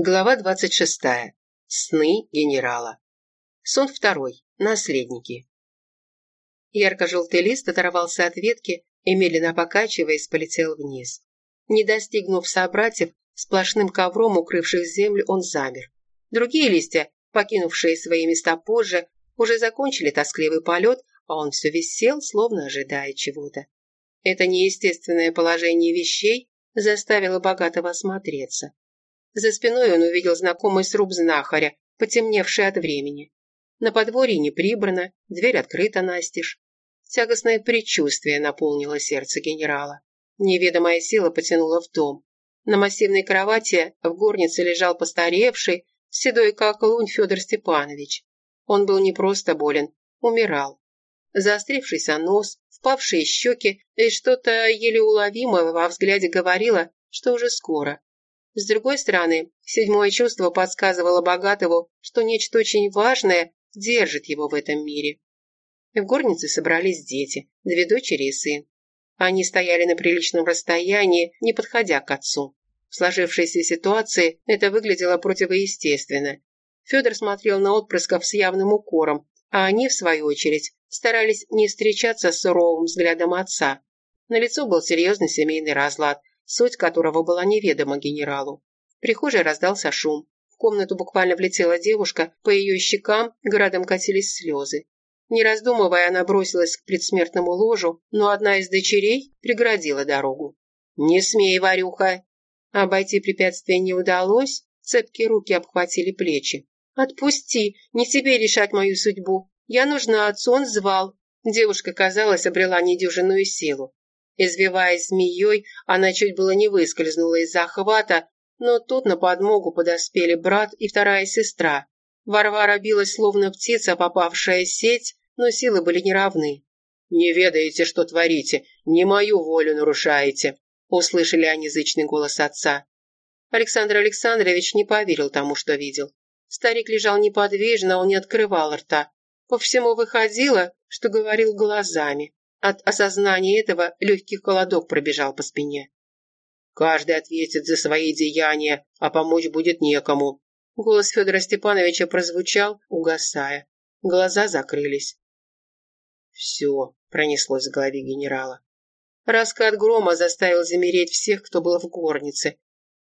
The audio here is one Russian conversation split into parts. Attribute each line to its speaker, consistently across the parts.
Speaker 1: Глава 26. Сны генерала. Сон второй. Наследники. Ярко-желтый лист оторвался от ветки и, медленно покачиваясь, полетел вниз. Не достигнув собратьев, сплошным ковром укрывших землю, он замер. Другие листья, покинувшие свои места позже, уже закончили тоскливый полет, а он все висел, словно ожидая чего-то. Это неестественное положение вещей заставило богатого осмотреться. За спиной он увидел знакомый сруб знахаря, потемневший от времени. На подворье не прибрано, дверь открыта настежь. Тягостное предчувствие наполнило сердце генерала. Неведомая сила потянула в дом. На массивной кровати в горнице лежал постаревший, седой как лунь Федор Степанович. Он был не просто болен, умирал. Заострившийся нос, впавшие щеки и что-то еле уловимое во взгляде говорило, что уже скоро. С другой стороны, седьмое чувство подсказывало Богатову, что нечто очень важное держит его в этом мире. В горнице собрались дети, две дочери и сын. Они стояли на приличном расстоянии, не подходя к отцу. В сложившейся ситуации это выглядело противоестественно. Федор смотрел на отпрысков с явным укором, а они, в свою очередь, старались не встречаться с суровым взглядом отца. На лицо был серьезный семейный разлад, суть которого была неведома генералу. В прихожей раздался шум. В комнату буквально влетела девушка, по ее щекам градом катились слезы. Не раздумывая, она бросилась к предсмертному ложу, но одна из дочерей преградила дорогу. «Не смей, Варюха!» Обойти препятствие не удалось, цепкие руки обхватили плечи. «Отпусти, не тебе решать мою судьбу. Я нужна отцу, он звал». Девушка, казалось, обрела недюжинную силу. Извиваясь змеей, она чуть было не выскользнула из захвата, но тут на подмогу подоспели брат и вторая сестра. Варвара билась, словно птица, попавшая в сеть, но силы были неравны. «Не ведаете, что творите, не мою волю нарушаете», услышали они зычный голос отца. Александр Александрович не поверил тому, что видел. Старик лежал неподвижно, он не открывал рта. По всему выходило, что говорил глазами. От осознания этого легкий холодок пробежал по спине. «Каждый ответит за свои деяния, а помочь будет некому». Голос Федора Степановича прозвучал, угасая. Глаза закрылись. «Все», — пронеслось в голове генерала. Раскат грома заставил замереть всех, кто был в горнице.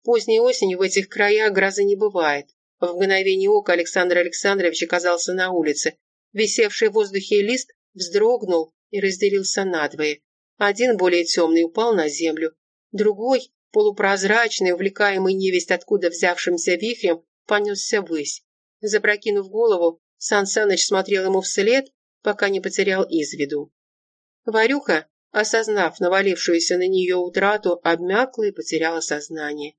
Speaker 1: Поздней осенью в этих краях грозы не бывает. В мгновение ока Александр Александрович оказался на улице. Висевший в воздухе лист вздрогнул и разделился надвое. Один, более темный, упал на землю. Другой, полупрозрачный, увлекаемый невесть откуда взявшимся вихрем, понесся ввысь. Запрокинув голову, Сан Саныч смотрел ему вслед, пока не потерял из виду. Варюха, осознав навалившуюся на нее утрату, обмякла и потеряла сознание.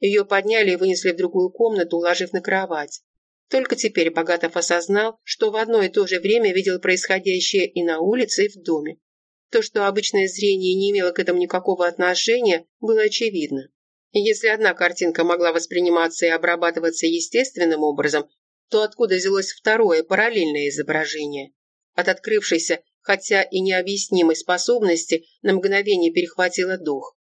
Speaker 1: Ее подняли и вынесли в другую комнату, уложив на кровать. Только теперь Богатов осознал, что в одно и то же время видел происходящее и на улице, и в доме. То, что обычное зрение не имело к этому никакого отношения, было очевидно. Если одна картинка могла восприниматься и обрабатываться естественным образом, то откуда взялось второе, параллельное изображение? От открывшейся, хотя и необъяснимой способности, на мгновение перехватило дух.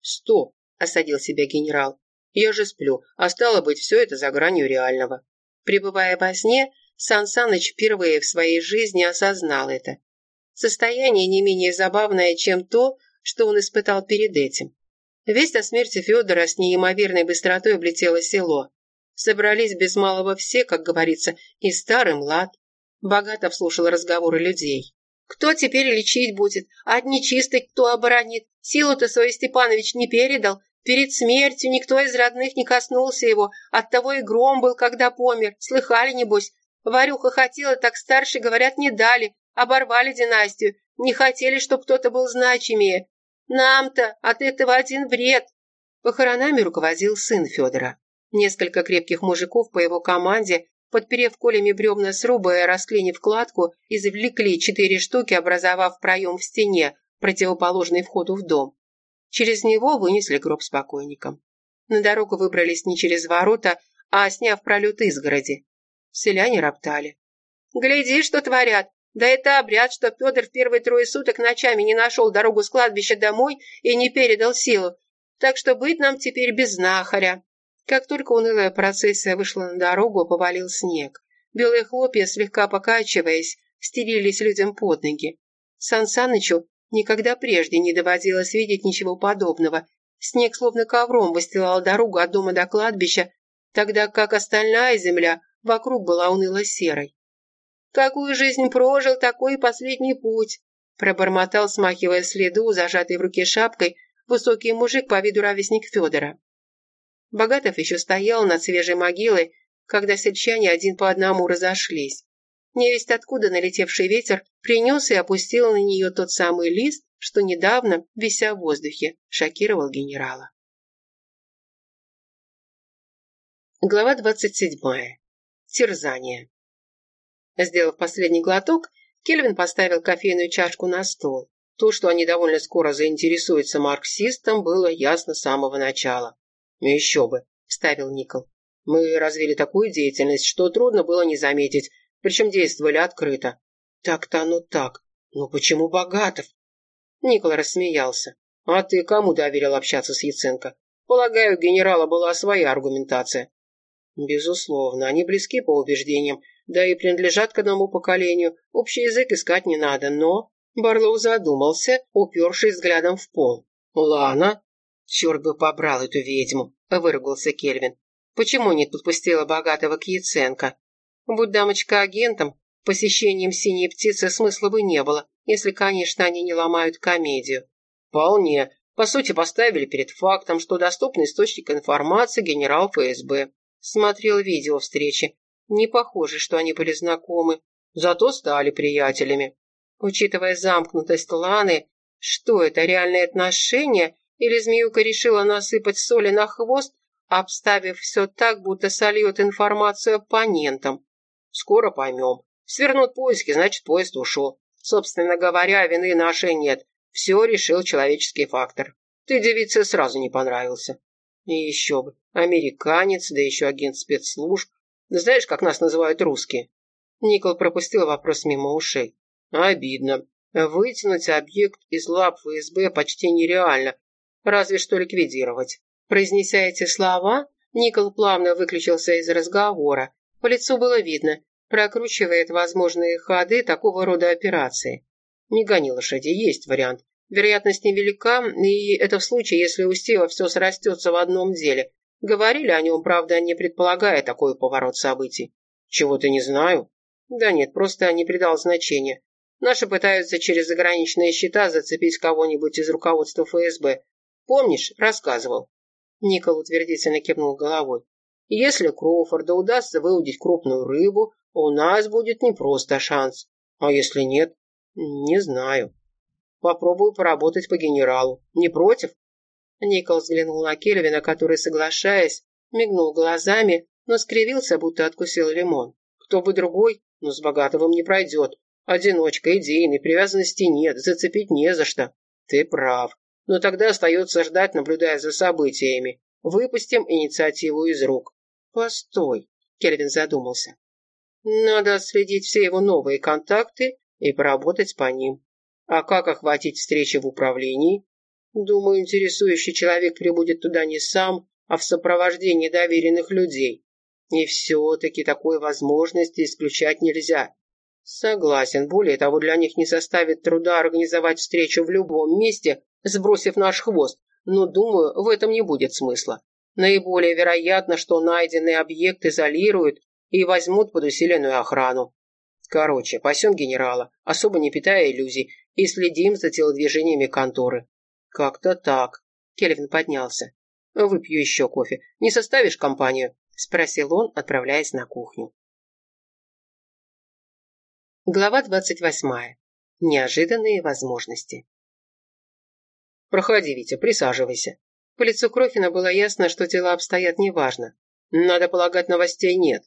Speaker 1: «Что?» – осадил себя генерал. «Я же сплю, а стало быть, все это за гранью реального». Пребывая во сне, Сан Саныч впервые в своей жизни осознал это. Состояние не менее забавное, чем то, что он испытал перед этим. Весть о смерти Федора с неимоверной быстротой облетело село. Собрались без малого все, как говорится, и старый млад. Богато слушал разговоры людей. Кто теперь лечить будет? Одни чистый кто оборонит? Силу-то свою Степанович не передал, Перед смертью никто из родных не коснулся его, оттого и гром был, когда помер. Слыхали, небось? Варюха хотела, так старше, говорят, не дали. Оборвали династию. Не хотели, чтоб кто-то был значимее. Нам-то от этого один вред. Похоронами руководил сын Федора. Несколько крепких мужиков по его команде, подперев колями бревна сруба и расклинив кладку, извлекли четыре штуки, образовав проем в стене, противоположный входу в дом. Через него вынесли гроб с покойником. На дорогу выбрались не через ворота, а сняв пролет изгороди. Селяне роптали. «Гляди, что творят! Да это обряд, что Федор в первые трое суток ночами не нашел дорогу с кладбища домой и не передал силу. Так что быть нам теперь без знахаря». Как только унылая процессия вышла на дорогу, повалил снег. Белые хлопья, слегка покачиваясь, стелились людям под ноги. Сан Санычу никогда прежде не доводилось видеть ничего подобного. Снег словно ковром выстилал дорогу от дома до кладбища, тогда как остальная земля вокруг была уныло серой. «Какую жизнь прожил, такой и последний путь», пробормотал, смахивая следу, зажатой в руке шапкой, высокий мужик по виду ровесник Федора. Богатов еще стоял над свежей могилой, когда сельчане один по одному разошлись. Невесть откуда налетевший ветер принес и опустил на нее тот самый лист, что недавно, вися в воздухе, шокировал генерала. Глава двадцать седьмая. Терзание. Сделав последний глоток, Кельвин поставил кофейную чашку на стол. То, что они довольно скоро заинтересуются марксистом, было ясно с самого начала. «Еще бы», – ставил Никол. «Мы развили такую деятельность, что трудно было не заметить, причем действовали открыто». «Так-то оно так. Но почему Богатов?» Никол рассмеялся. «А ты кому доверил общаться с Яценко? Полагаю, у генерала была своя аргументация». «Безусловно, они близки по убеждениям, да и принадлежат к одному поколению. Общий язык искать не надо, но...» Барлоу задумался, упершись взглядом в пол. «Лана?» «Черт бы побрал эту ведьму!» – выругался Кельвин. «Почему не подпустила богатого к Яценко? Будь дамочка агентом, посещением синей птицы смысла бы не было, если, конечно, они не ломают комедию». «Вполне. По сути, поставили перед фактом, что доступный источник информации генерал ФСБ. Смотрел видео встречи. Не похоже, что они были знакомы. Зато стали приятелями. Учитывая замкнутость Ланы, что это, реальные отношения или змеюка решила насыпать соли на хвост, обставив все так, будто сольет информацию оппонентам? Скоро поймем. Свернут поиски, значит, поезд ушел. Собственно говоря, вины нашей нет. Все решил человеческий фактор. Ты девице сразу не понравился. И еще бы. Американец, да еще агент спецслужб. Знаешь, как нас называют русские? Никол пропустил вопрос мимо ушей. Обидно. Вытянуть объект из лап ФСБ почти нереально, разве что ликвидировать. Произнеся эти слова, Никол плавно выключился из разговора. По лицу было видно, прокручивает возможные ходы такого рода операции. Не гони лошади, есть вариант. Вероятность невелика, и это в случае, если у Стива все срастется в одном деле. Говорили о нем, правда, не предполагая такой поворот событий. Чего-то не знаю. Да нет, просто не придал значения. Наши пытаются через заграничные счета зацепить кого-нибудь из руководства ФСБ. Помнишь, рассказывал?» Никол утвердительно кивнул головой. «Если Кроуфорду удастся выудить крупную рыбу, у нас будет не просто шанс. А если нет? Не знаю. Попробую поработать по генералу. Не против?» Никол взглянул на Кельвина, который, соглашаясь, мигнул глазами, но скривился, будто откусил лимон. Кто бы другой, но с Богатовым не пройдет. Одиночка, идейный, привязанности нет, зацепить не за что. Ты прав. Но тогда остается ждать, наблюдая за событиями. Выпустим инициативу из рук. Постой, Кельвин задумался. Надо отследить все его новые контакты и поработать по ним. А как охватить встречи в управлении? Думаю, интересующий человек прибудет туда не сам, а в сопровождении доверенных людей. И все-таки такой возможности исключать нельзя. Согласен, более того, для них не составит труда организовать встречу в любом месте, сбросив наш хвост, но, думаю, в этом не будет смысла. Наиболее вероятно, что найденный объект изолируют и возьмут под усиленную охрану. Короче, пасем генерала, особо не питая иллюзий, и следим за телодвижениями конторы. Как-то так. Кельвин поднялся. Выпью еще кофе. Не составишь компанию? Спросил он, отправляясь на кухню. Глава двадцать восьмая. Неожиданные возможности. «Проходи, Витя, присаживайся». По лицу Крохина было ясно, что дела обстоят неважно. Надо полагать, новостей нет.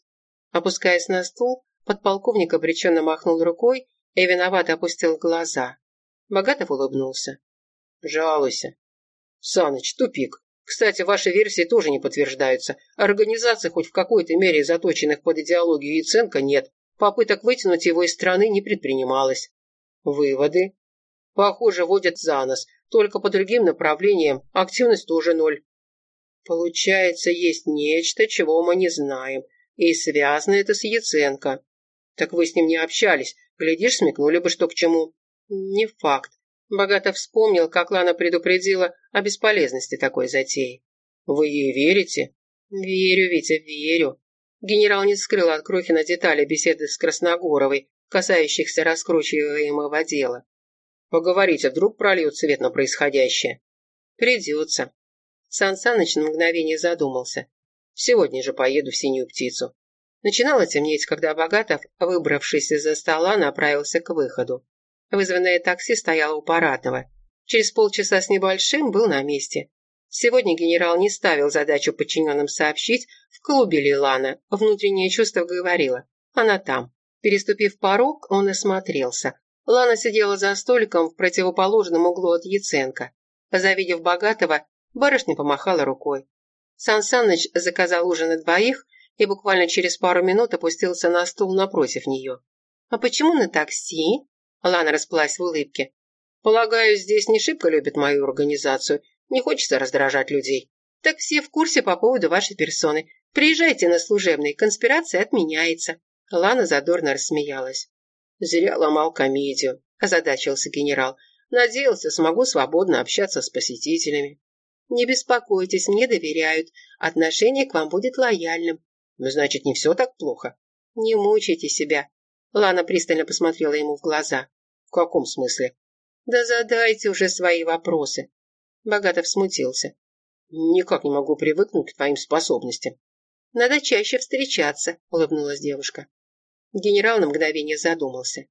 Speaker 1: Опускаясь на стул, подполковник обреченно махнул рукой и виновато опустил глаза. Богатов улыбнулся. «Жалуйся». «Саныч, тупик. Кстати, ваши версии тоже не подтверждаются. Организаций, хоть в какой-то мере заточенных под идеологию Яценко, нет. Попыток вытянуть его из страны не предпринималось. Выводы? Похоже, водят за нос. Только по другим направлениям активность тоже ноль. Получается, есть нечто, чего мы не знаем, и связано это с Яценко. Так вы с ним не общались, глядишь, смекнули бы, что к чему. Не факт. Богато вспомнил, как Лана предупредила о бесполезности такой затеи. Вы ей верите? Верю, Витя, верю. Генерал не скрыл от Крохина детали беседы с Красногоровой, касающихся раскручиваемого дела. Поговорите, вдруг прольет свет на происходящее. Придется. Сан Саныч на мгновение задумался. Сегодня же поеду в синюю птицу. Начинало темнеть, когда Богатов, выбравшись из-за стола, направился к выходу. Вызванное такси стояло у парадного. Через полчаса с небольшим был на месте. Сегодня генерал не ставил задачу подчиненным сообщить, в клубе ли Лана. Внутреннее чувство говорило. Она там. Переступив порог, он осмотрелся. Лана сидела за столиком в противоположном углу от Яценко. Завидев богатого, барышня помахала рукой. Сан Саныч заказал ужин на двоих и буквально через пару минут опустился на стул напротив нее. «А почему на такси?» Лана расплылась в улыбке. «Полагаю, здесь не шибко любят мою организацию. Не хочется раздражать людей. Так все в курсе по поводу вашей персоны. Приезжайте на служебный, конспирация отменяется». Лана задорно рассмеялась. «Зря ломал комедию», – озадачился генерал. «Надеялся, смогу свободно общаться с посетителями». «Не беспокойтесь, мне доверяют. Отношение к вам будет лояльным». «Значит, не все так плохо?» «Не мучайте себя». Лана пристально посмотрела ему в глаза. «В каком смысле?» «Да задайте уже свои вопросы». Богатов смутился. «Никак не могу привыкнуть к твоим способностям». «Надо чаще встречаться», — улыбнулась девушка. Генерал на мгновение задумался.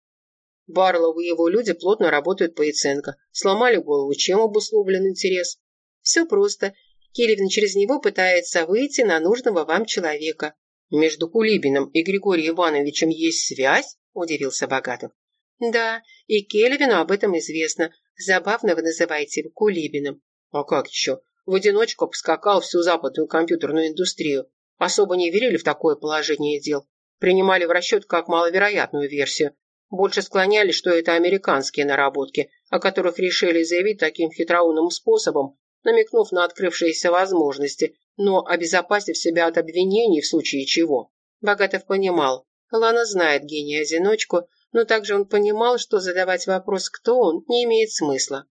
Speaker 1: Барлоу и его люди плотно работают по Яценко. Сломали голову, чем обусловлен интерес. Все просто. Келевин через него пытается выйти на нужного вам человека. Между Кулибиным и Григорием Ивановичем есть связь? Удивился Богатов. Да, и Келевину об этом известно. Забавно вы называете его Кулибиным. А как еще? В одиночку поскакал всю западную компьютерную индустрию. Особо не верили в такое положение дел принимали в расчет как маловероятную версию. Больше склонялись, что это американские наработки, о которых решили заявить таким хитроумным способом, намекнув на открывшиеся возможности, но обезопасив себя от обвинений в случае чего. Богатов понимал, Лана знает гения-одиночку, но также он понимал, что задавать вопрос «кто он» не имеет смысла.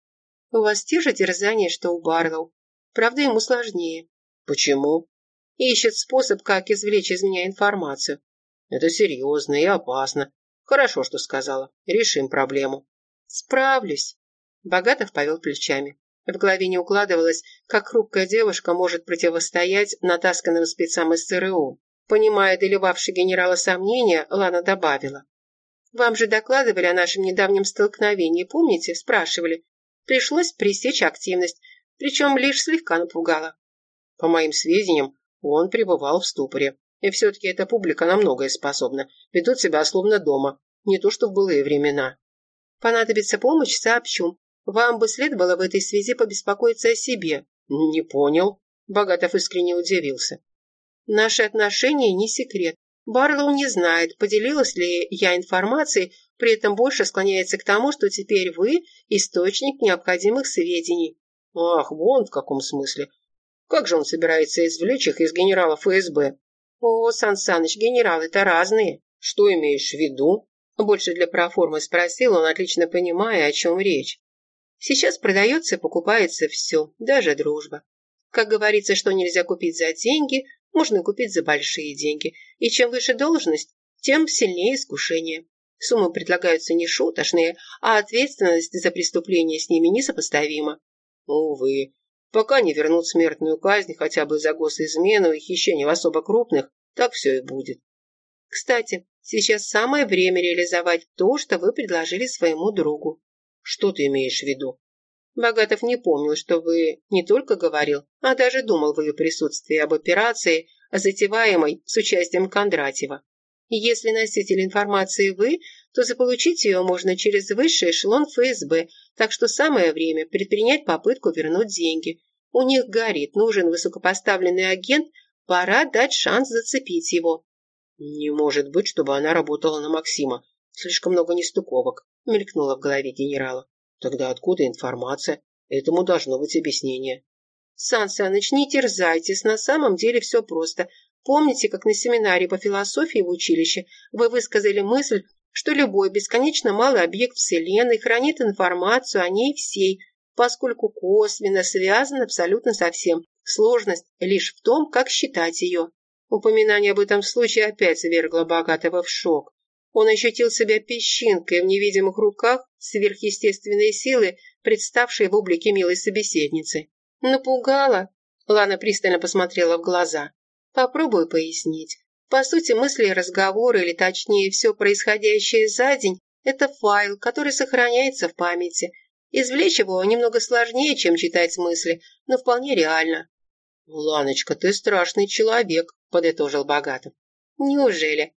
Speaker 1: «У вас те же дерзания, что у Барлоу. Правда, ему сложнее». «Почему?» «Ищет способ, как извлечь из меня информацию. Это серьезно и опасно. Хорошо, что сказала. Решим проблему. Справлюсь. Богатов повел плечами. В голове не укладывалось, как хрупкая девушка может противостоять натасканным спецам из ЦРУ. Понимая доливавший генерала сомнения, Лана добавила. «Вам же докладывали о нашем недавнем столкновении, помните? Спрашивали. Пришлось пресечь активность, причем лишь слегка напугало». По моим сведениям, он пребывал в ступоре. И все-таки эта публика на многое способна. Ведут себя словно дома. Не то, что в былые времена. Понадобится помощь, сообщу. Вам бы следовало в этой связи побеспокоиться о себе. Не понял. Богатов искренне удивился. Наши отношения не секрет. Барлоу не знает, поделилась ли я информацией, при этом больше склоняется к тому, что теперь вы – источник необходимых сведений. Ах, вон в каком смысле. Как же он собирается извлечь их из генерала ФСБ? «О, Сан Саныч, генералы-то разные. Что имеешь в виду?» Больше для проформы спросил он, отлично понимая, о чем речь. Сейчас продается и покупается все, даже дружба. Как говорится, что нельзя купить за деньги, можно купить за большие деньги. И чем выше должность, тем сильнее искушение. Суммы предлагаются не шуточные, а ответственность за преступление с ними несопоставима. Увы, Пока не вернут смертную казнь хотя бы за госизмену и хищение в особо крупных, так все и будет. Кстати, сейчас самое время реализовать то, что вы предложили своему другу. Что ты имеешь в виду? Богатов не помнил, что вы не только говорил, а даже думал в ее присутствии об операции, затеваемой с участием Кондратьева. Если носитель информации вы, то заполучить ее можно через высший эшелон ФСБ, так что самое время предпринять попытку вернуть деньги. У них горит, нужен высокопоставленный агент, пора дать шанс зацепить его. Не может быть, чтобы она работала на Максима. Слишком много нестыковок, мелькнуло в голове генерала. Тогда откуда информация? Этому должно быть объяснение. Сан Саныч, не терзайтесь, на самом деле все просто. Помните, как на семинаре по философии в училище вы высказали мысль, что любой бесконечно малый объект Вселенной хранит информацию о ней всей, поскольку косвенно связан абсолютно со всем. Сложность лишь в том, как считать ее. Упоминание об этом случае опять ввергло Богатого в шок. Он ощутил себя песчинкой в невидимых руках сверхъестественной силы, представшей в облике милой собеседницы. «Напугала?» Лана пристально посмотрела в глаза. «Попробую пояснить. По сути, мысли и разговоры, или точнее, все происходящее за день, это файл, который сохраняется в памяти. Извлечь его немного сложнее, чем читать мысли, но вполне реально.
Speaker 2: «Ланочка, ты страшный человек», — подытожил Богатов.
Speaker 1: «Неужели?»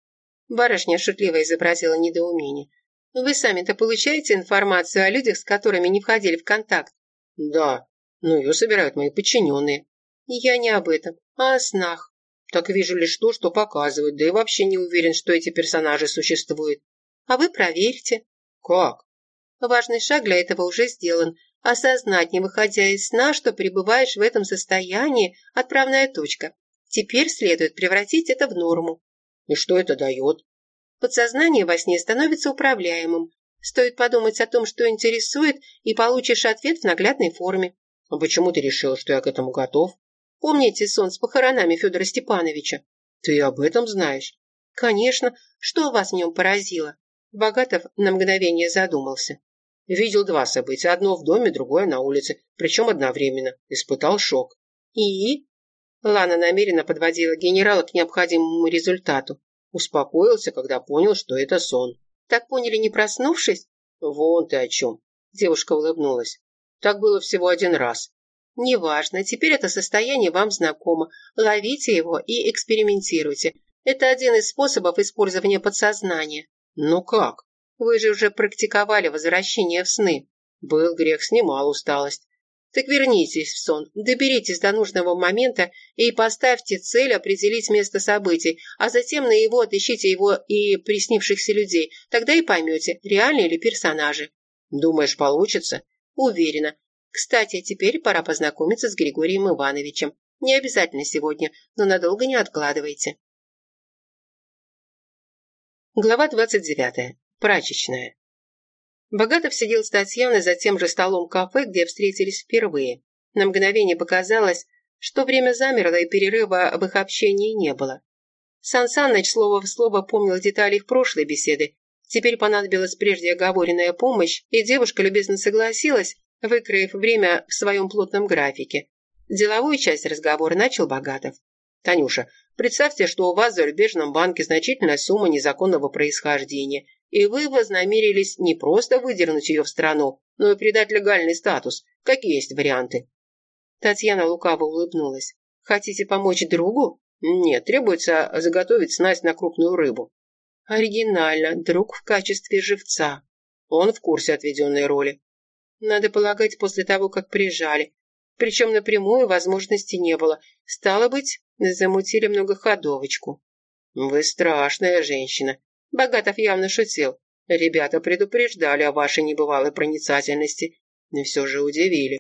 Speaker 1: Барышня шутливо изобразила недоумение. «Вы сами-то получаете информацию о людях, с которыми не входили в контакт?»
Speaker 2: «Да, но ее собирают мои подчиненные».
Speaker 1: «Я не об этом, а о снах».
Speaker 2: «Так вижу лишь то, что показывают, да и вообще не уверен, что эти персонажи существуют».
Speaker 1: «А вы проверьте».
Speaker 2: «Как?»
Speaker 1: Важный шаг для этого уже сделан. Осознать, не выходя из сна, что пребываешь в этом состоянии – отправная точка. Теперь следует превратить это в норму.
Speaker 2: И что это дает?
Speaker 1: Подсознание во сне становится управляемым. Стоит подумать о том, что интересует, и получишь ответ в наглядной форме.
Speaker 2: А почему ты решил, что я к этому готов?
Speaker 1: Помните сон с похоронами Федора Степановича?
Speaker 2: Ты об этом знаешь?
Speaker 1: Конечно. Что вас в нем поразило? Богатов на мгновение задумался.
Speaker 2: Видел два события, одно в доме, другое на улице, причем одновременно. Испытал шок.
Speaker 1: И? Лана намеренно подводила генерала к необходимому результату.
Speaker 2: Успокоился, когда понял, что это сон.
Speaker 1: Так поняли, не проснувшись?
Speaker 2: Вон ты о чем. Девушка улыбнулась. Так было всего один раз.
Speaker 1: Неважно, теперь это состояние вам знакомо. Ловите его и экспериментируйте. Это один из способов использования подсознания.
Speaker 2: Ну как?
Speaker 1: Вы же уже практиковали возвращение в сны.
Speaker 2: Был грех, снимал усталость.
Speaker 1: Так вернитесь в сон, доберитесь до нужного момента и поставьте цель определить место событий, а затем на его отыщите его и приснившихся людей. Тогда и поймете, реальные ли персонажи.
Speaker 2: Думаешь, получится?
Speaker 1: Уверена. Кстати, теперь пора познакомиться с Григорием Ивановичем. Не обязательно сегодня, но надолго не откладывайте. Глава двадцать девятая прачечная. Богатов сидел с Татьяной за тем же столом кафе, где встретились впервые. На мгновение показалось, что время замерло и перерыва в их общении не было. Сан Саныч слово в слово помнил детали их прошлой беседы. Теперь понадобилась прежде оговоренная помощь, и девушка любезно согласилась, выкроив время в своем плотном графике. Деловую часть разговора начал Богатов. «Танюша, представьте, что у вас в зарубежном банке значительная сумма незаконного происхождения, и вы вознамерились не просто выдернуть ее в страну, но и придать легальный статус. Какие есть варианты?» Татьяна лукаво улыбнулась. «Хотите помочь другу?» «Нет, требуется заготовить снасть на крупную рыбу». «Оригинально. Друг в качестве живца. Он в курсе отведенной роли. Надо полагать, после того, как прижали. Причем напрямую возможности не было. Стало быть, замутили многоходовочку». «Вы страшная женщина. Богатов явно шутил. Ребята предупреждали о вашей небывалой проницательности, но все же удивили.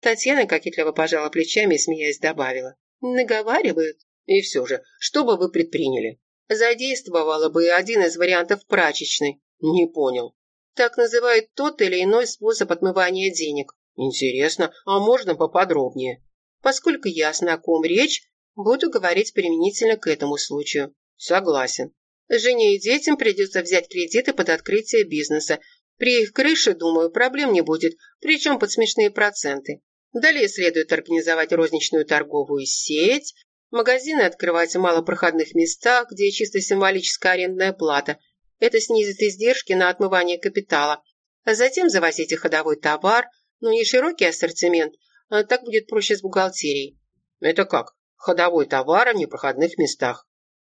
Speaker 1: Татьяна кокетливо пожала плечами и, смеясь, добавила. «Наговаривают. И все же, что бы вы предприняли? Задействовала бы один из вариантов прачечной. Не понял. Так называют тот или иной способ отмывания денег. Интересно, а можно поподробнее? Поскольку ясно, о ком речь, буду говорить применительно к этому случаю. Согласен. Жене и детям придется взять кредиты под открытие бизнеса. При их крыше, думаю, проблем не будет, причем под смешные проценты. Далее следует организовать розничную торговую сеть, магазины открывать в малопроходных местах, где чисто символическая арендная плата. Это снизит издержки на отмывание капитала. А затем завозите ходовой товар, но не широкий ассортимент, а так будет проще с бухгалтерией. Это как? Ходовой товар в непроходных местах.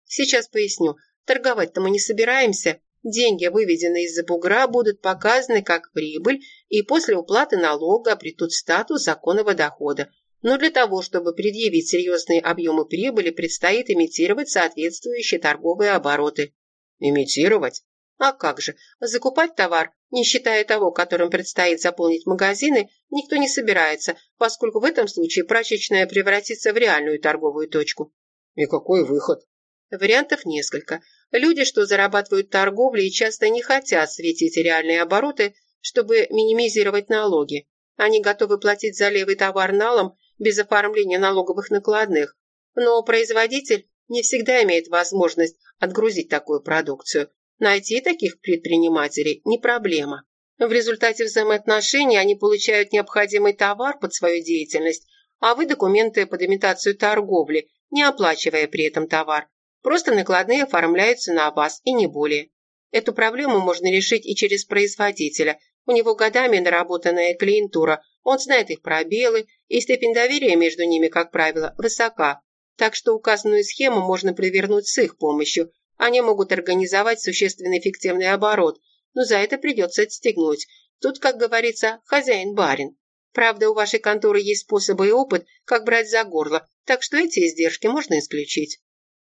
Speaker 1: Сейчас поясню. Торговать-то мы не собираемся. Деньги, выведенные из-за бугра, будут показаны как прибыль и после уплаты налога обретут статус законного дохода. Но для того, чтобы предъявить серьезные объемы прибыли, предстоит имитировать соответствующие торговые обороты. Имитировать? А как же, закупать товар, не считая того, которым предстоит заполнить магазины, никто не собирается, поскольку в этом случае прачечная превратится в реальную торговую точку.
Speaker 2: И какой выход?
Speaker 1: Вариантов несколько. Люди, что зарабатывают торговлей, часто не хотят светить реальные обороты, чтобы минимизировать налоги. Они готовы платить за левый товар налом без оформления налоговых накладных. Но производитель не всегда имеет возможность отгрузить такую продукцию. Найти таких предпринимателей не проблема. В результате взаимоотношений они получают необходимый товар под свою деятельность, а вы документы под имитацию торговли, не оплачивая при этом товар. Просто накладные оформляются на вас и не более. Эту проблему можно решить и через производителя. У него годами наработанная клиентура, он знает их пробелы, и степень доверия между ними, как правило, высока. Так что указанную схему можно провернуть с их помощью, они могут организовать существенно эффективный оборот, но за это придется отстегнуть. Тут, как говорится, хозяин-барин. Правда, у вашей конторы есть способы и опыт, как брать за горло, так что эти издержки можно исключить.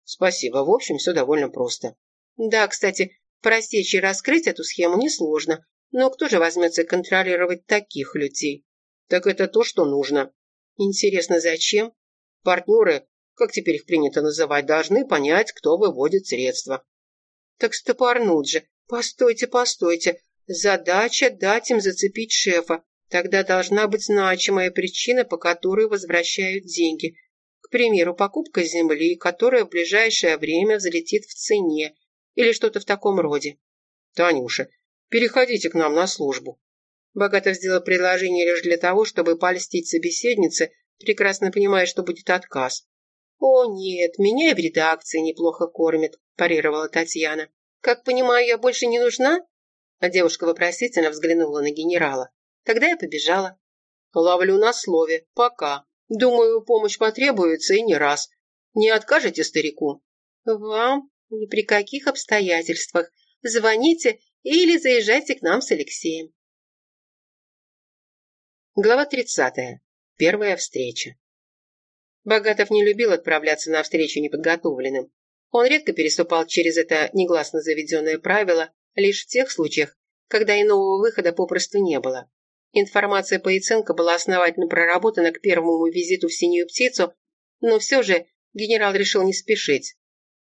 Speaker 2: Спасибо, в общем, все довольно просто.
Speaker 1: Да, кстати, простечь и раскрыть эту схему несложно, но кто же возьмется контролировать таких людей?
Speaker 2: Так это то, что нужно.
Speaker 1: Интересно, зачем?
Speaker 2: Партнеры как теперь их принято называть, должны понять, кто выводит средства.
Speaker 1: Так стопорнут же. Постойте, постойте. Задача дать им зацепить шефа. Тогда должна быть значимая причина, по которой возвращают деньги. К примеру, покупка земли, которая в ближайшее время взлетит в цене. Или что-то в таком роде.
Speaker 2: Танюша, переходите к нам на службу.
Speaker 1: Богатов сделал предложение лишь для того, чтобы польстить собеседнице, прекрасно понимая, что будет отказ. «О, нет, меня и в редакции неплохо кормят», – парировала Татьяна. «Как понимаю, я больше не нужна?» А девушка вопросительно взглянула на генерала. Тогда я побежала.
Speaker 2: «Ловлю на слове. Пока. Думаю, помощь потребуется и не раз. Не откажете старику?»
Speaker 1: «Вам? Ни при каких обстоятельствах. Звоните или заезжайте к нам с Алексеем».
Speaker 2: Глава тридцатая. Первая встреча.
Speaker 1: Богатов не любил отправляться на встречу неподготовленным. Он редко переступал через это негласно заведенное правило, лишь в тех случаях, когда иного выхода попросту не было. Информация по Яценко была основательно проработана к первому визиту в «Синюю птицу», но все же генерал решил не спешить.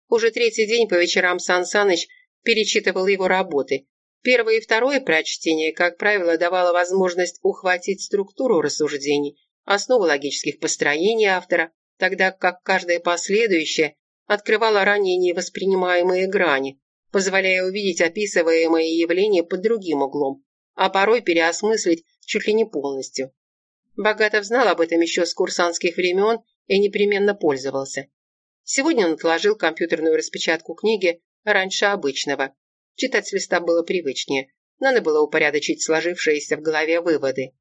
Speaker 1: Уже третий день по вечерам Сан Саныч перечитывал его работы. Первое и второе прочтение, как правило, давало возможность ухватить структуру рассуждений, основу логических построений автора, тогда как каждое последующее открывало ранее невоспринимаемые грани, позволяя увидеть описываемое явление под другим углом, а порой переосмыслить чуть ли не полностью. Богатов знал об этом еще с курсантских времен и непременно пользовался. Сегодня он отложил компьютерную распечатку книги раньше обычного. Читать с листа было привычнее. Надо было упорядочить сложившиеся в голове выводы.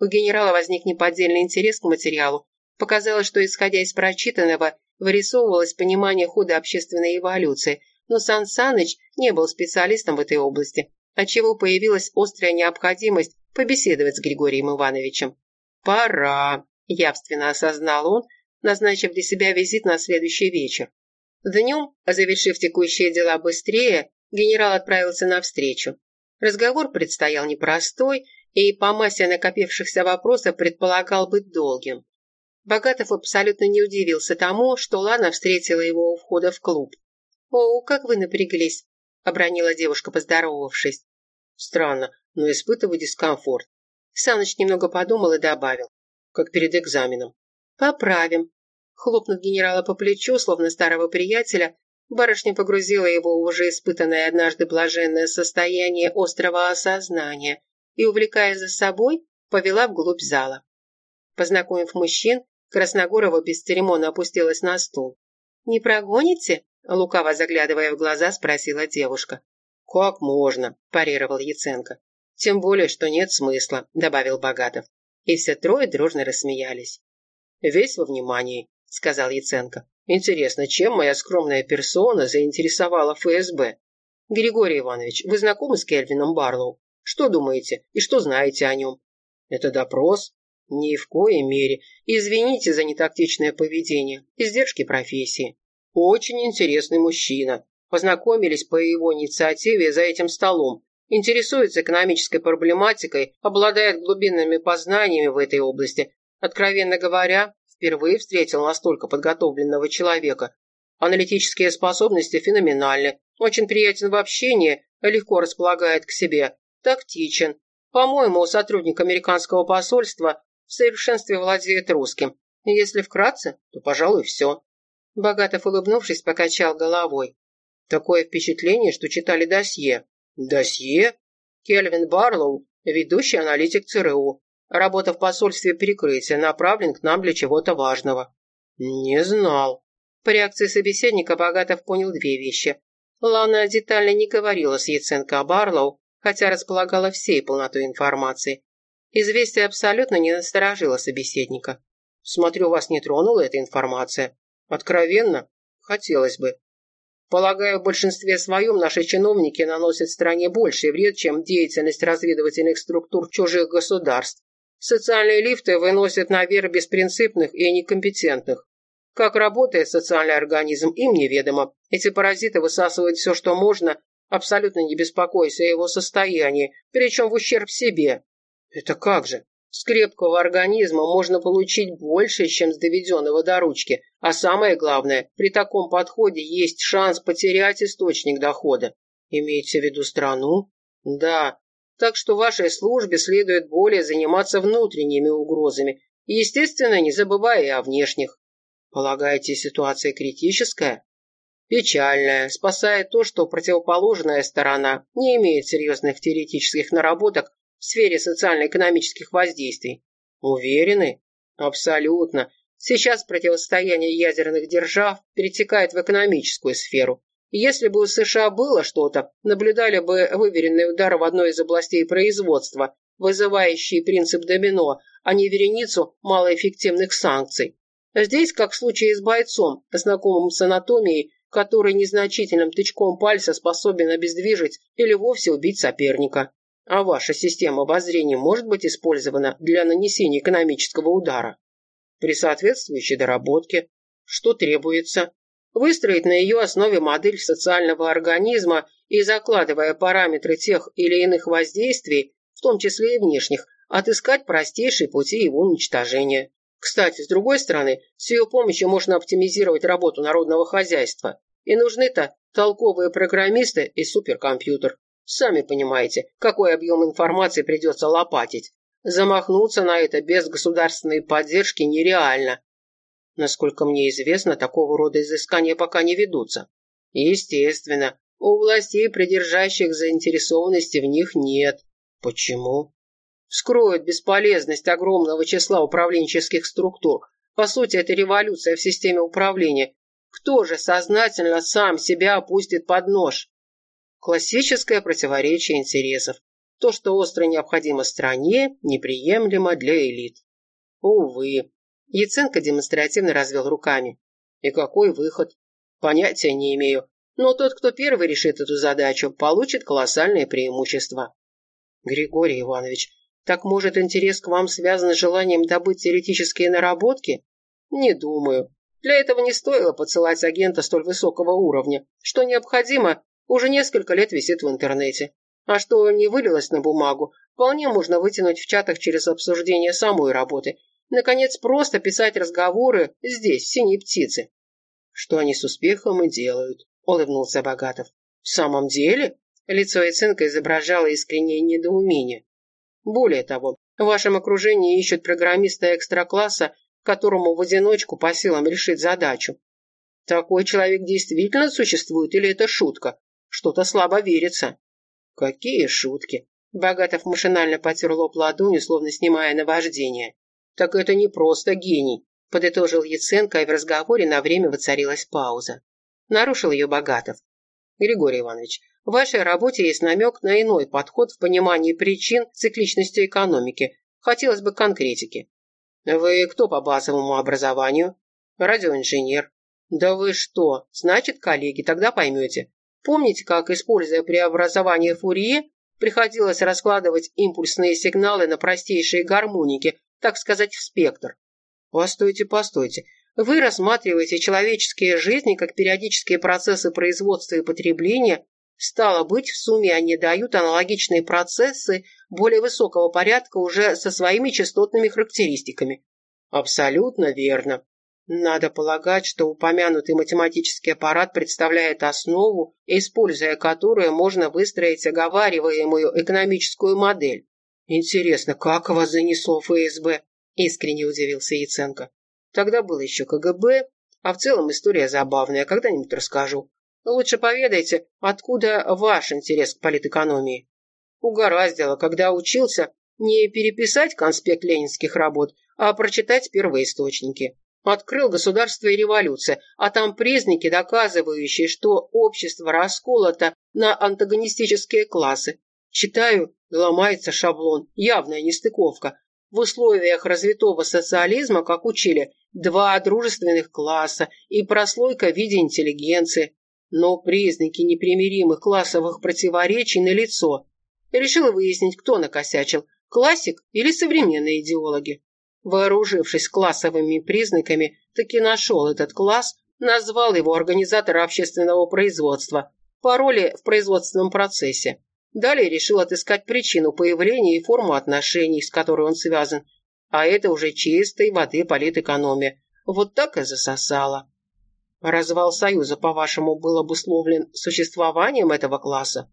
Speaker 1: У генерала возник неподдельный интерес к материалу. Показалось, что, исходя из прочитанного, вырисовывалось понимание хода общественной эволюции, но Сан Саныч не был специалистом в этой области, отчего появилась острая необходимость побеседовать с Григорием Ивановичем. «Пора», – явственно осознал он, назначив для себя визит на следующий вечер. Днем, завершив текущие дела быстрее, генерал отправился навстречу. Разговор предстоял непростой, и по массе накопившихся вопросов предполагал быть долгим. Богатов абсолютно не удивился тому, что Лана встретила его у входа в клуб. «О, как вы напряглись!» – обронила девушка, поздоровавшись.
Speaker 2: «Странно, но испытываю дискомфорт».
Speaker 1: Саныч немного подумал и добавил.
Speaker 2: «Как перед экзаменом».
Speaker 1: «Поправим». Хлопнув генерала по плечу, словно старого приятеля, барышня погрузила его в уже испытанное однажды блаженное состояние острого осознания – и, увлекая за собой, повела вглубь зала. Познакомив мужчин, Красногорова бесцеремонно опустилась на стул. «Не прогоните?» – лукаво заглядывая в глаза, спросила девушка.
Speaker 2: «Как можно?» – парировал Яценко. «Тем более, что нет смысла», – добавил Богатов. И все трое дружно рассмеялись. «Весь во внимании», – сказал Яценко. «Интересно, чем моя скромная персона заинтересовала ФСБ?» «Григорий Иванович, вы знакомы с Кельвином Барлоу?» Что думаете и что знаете о нем? Это допрос? Ни в коей мере. Извините за нетактичное поведение. Издержки профессии. Очень интересный мужчина. Познакомились по его инициативе за этим столом. Интересуется экономической проблематикой, обладает глубинными познаниями в этой области. Откровенно говоря, впервые встретил настолько подготовленного человека. Аналитические способности феноменальны, очень приятен в общении, легко располагает к себе, тактичен. По-моему, сотрудник американского посольства в совершенстве владеет русским. Если вкратце, то, пожалуй, все. Богатов, улыбнувшись, покачал головой. Такое впечатление, что читали досье. Досье? Кельвин Барлоу, ведущий аналитик ЦРУ. Работа в посольстве перекрытия, направлен к нам для чего-то важного. Не знал. По реакции собеседника Богатов понял две вещи. Лана детально не говорила с Яценко о Барлоу, хотя располагала всей полнотой информации. Известие абсолютно не насторожило собеседника. «Смотрю, вас не тронула эта информация. Откровенно? Хотелось бы. Полагаю, в большинстве своем наши чиновники наносят стране больший вред, чем деятельность разведывательных структур чужих государств. Социальные лифты выносят наверх беспринципных и некомпетентных. Как работает социальный организм, им неведомо. Эти паразиты высасывают все, что можно, абсолютно не беспокоясь о его состоянии, причем в ущерб себе. Это как же? С крепкого организма можно получить больше, чем с доведенного до ручки. А самое главное, при таком подходе есть шанс потерять источник дохода. Имеете в виду страну? Да. Так что вашей службе следует более заниматься внутренними угрозами, естественно, не забывая и о внешних. Полагаете, ситуация критическая? Печальная. Спасает то, что противоположная сторона не имеет серьезных теоретических наработок в сфере социально-экономических воздействий. Уверены? Абсолютно. Сейчас противостояние ядерных держав перетекает в экономическую сферу. Если бы у США было что-то, наблюдали бы выверенный удар в одной из областей производства, вызывающий принцип домино, а не вереницу малоэффективных санкций. Здесь, как в случае с бойцом, знакомым с анатомией, который незначительным тычком пальца способен обездвижить или вовсе убить соперника. А ваша система обозрения может быть использована для нанесения экономического удара? При соответствующей доработке. Что требуется? Выстроить на ее основе модель социального организма и, закладывая параметры тех или иных воздействий, в том числе и внешних, отыскать простейшие пути его уничтожения. Кстати, с другой стороны, с ее помощью можно оптимизировать работу народного хозяйства. И нужны-то толковые программисты и суперкомпьютер. Сами понимаете, какой объем информации придется лопатить. Замахнуться на это без государственной поддержки нереально. Насколько мне известно, такого рода изыскания пока не ведутся. Естественно, у властей, придержащих заинтересованности в них, нет. Почему? Вскроют бесполезность огромного числа управленческих структур. По сути, это революция в системе управления. Кто же сознательно сам себя опустит под нож? Классическое противоречие интересов. То, что остро необходимо стране, неприемлемо для элит. Увы. Яценко демонстративно развел руками. И какой выход? Понятия не имею. Но тот, кто первый решит эту задачу, получит колоссальное преимущество. Григорий Иванович, так может интерес к вам связан с желанием добыть теоретические наработки? Не думаю. Для этого не стоило посылать агента столь высокого уровня. Что необходимо, уже несколько лет висит в интернете. А что не вылилось на бумагу, вполне можно вытянуть в чатах через обсуждение самой работы. Наконец, просто писать разговоры здесь, в «Синей птице». Что они с успехом и делают, улыбнулся Богатов. В самом деле? Лицо Яценко изображало искреннее недоумение. Более того, в вашем окружении ищут программиста экстра-класса, которому в одиночку по силам решить задачу. Такой человек действительно существует или это шутка? Что-то слабо верится. Какие шутки. Богатов машинально потер лоб ладонью, словно снимая наваждение. Так это не просто гений, подытожил Яценко, и в разговоре на время воцарилась пауза. Нарушил ее Богатов. Григорий Иванович, в вашей работе есть намек на иной подход в понимании причин цикличности экономики. Хотелось бы конкретики. Вы кто по базовому образованию? Радиоинженер. Да вы что? Значит, коллеги, тогда поймете. Помните, как, используя преобразование Фурье, приходилось раскладывать импульсные сигналы на простейшие гармоники, так сказать, в спектр? Постойте, постойте.
Speaker 1: Вы рассматриваете человеческие жизни как периодические процессы производства и потребления, стало быть, в сумме они дают аналогичные процессы более высокого порядка уже со своими частотными характеристиками.
Speaker 2: Абсолютно верно. Надо полагать, что упомянутый математический аппарат представляет основу, используя которую можно выстроить оговариваемую экономическую модель. Интересно, как вас занесло ФСБ? Искренне удивился Яценко. Тогда было еще КГБ, а в целом история забавная, когда-нибудь расскажу. Лучше поведайте, откуда ваш интерес к политэкономии? Угораздило, когда учился, не переписать конспект ленинских работ, а прочитать первоисточники. Открыл «Государство и революция», а там признаки, доказывающие, что общество расколото на антагонистические классы. Читаю, ломается шаблон, явная нестыковка. В условиях развитого социализма, как учили, два дружественных класса и прослойка в виде интеллигенции. Но признаки непримиримых классовых противоречий налицо. Решил выяснить, кто накосячил, классик или современные идеологи. Вооружившись классовыми признаками, таки нашел этот класс, назвал его организатора общественного производства, пароли в производственном процессе. Далее решил отыскать причину появления и форму отношений, с которой он связан. А это уже чистой воды политэкономия. Вот так и засосало. Развал Союза, по-вашему, был обусловлен существованием этого класса?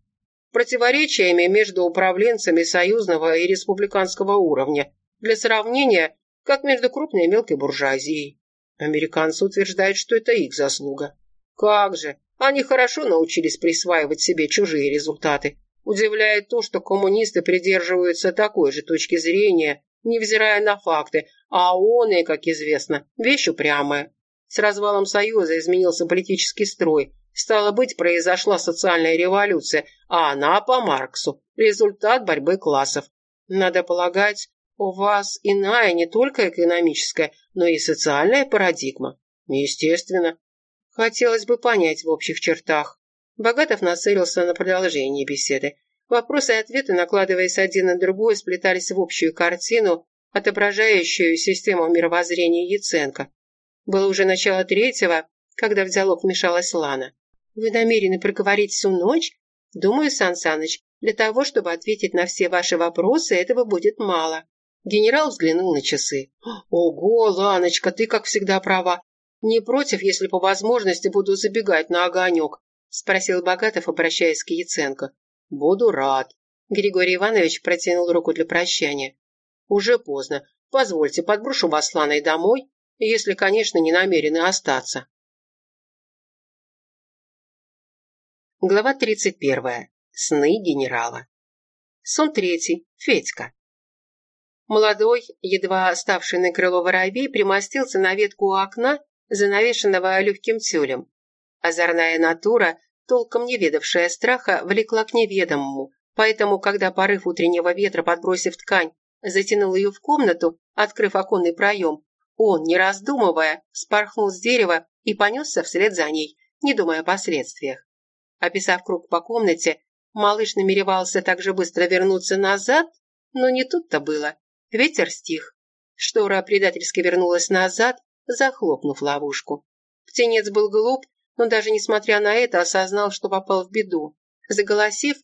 Speaker 2: Противоречиями между управленцами союзного и республиканского уровня. Для сравнения, как между крупной и мелкой буржуазией. Американцы утверждают, что это их заслуга. Как же, они хорошо научились присваивать себе чужие результаты. Удивляет то, что коммунисты придерживаются такой же точки зрения, невзирая на факты, а он, и, как известно, вещь упрямая. С развалом Союза изменился политический строй. Стало быть, произошла социальная революция, а она по Марксу – результат борьбы классов. Надо полагать, у вас иная не только экономическая, но и социальная парадигма. Естественно. Хотелось бы понять в общих чертах. Богатов нацелился на продолжение беседы. Вопросы и ответы, накладываясь один на другой, сплетались в общую картину, отображающую систему мировоззрения Яценко. Было уже начало третьего, когда в диалог вмешалась Лана. «Вы намерены проговорить всю ночь? Думаю, Сан Саныч, для того, чтобы ответить на все ваши вопросы, этого будет мало. Генерал взглянул на часы. «Ого, Ланочка, ты, как всегда, права. Не против, если по возможности буду забегать на огонек?» спросил Богатов, обращаясь к Яценко. «Буду рад». Григорий Иванович протянул руку для прощания. «Уже поздно. Позвольте, подброшу вас Ланой домой, если, конечно, не намерены остаться». Глава 31. Сны генерала. Сон третий. Федька. Молодой, едва ставший на крыло воробей, примостился на ветку у окна, занавешенного легким тюлем. Озорная натура, толком не ведавшая страха, влекла к неведомому, поэтому, когда порыв утреннего ветра, подбросив ткань, затянул ее в комнату, открыв оконный проем, он, не раздумывая, спорхнул с дерева и понесся вслед за ней, не думая о последствиях. Описав круг по комнате, малыш намеревался так же быстро вернуться назад, но не тут-то было. Ветер стих. Штора предательски вернулась назад, захлопнув ловушку. Птенец был глуп, но даже несмотря на это осознал, что попал в беду. Заголосив,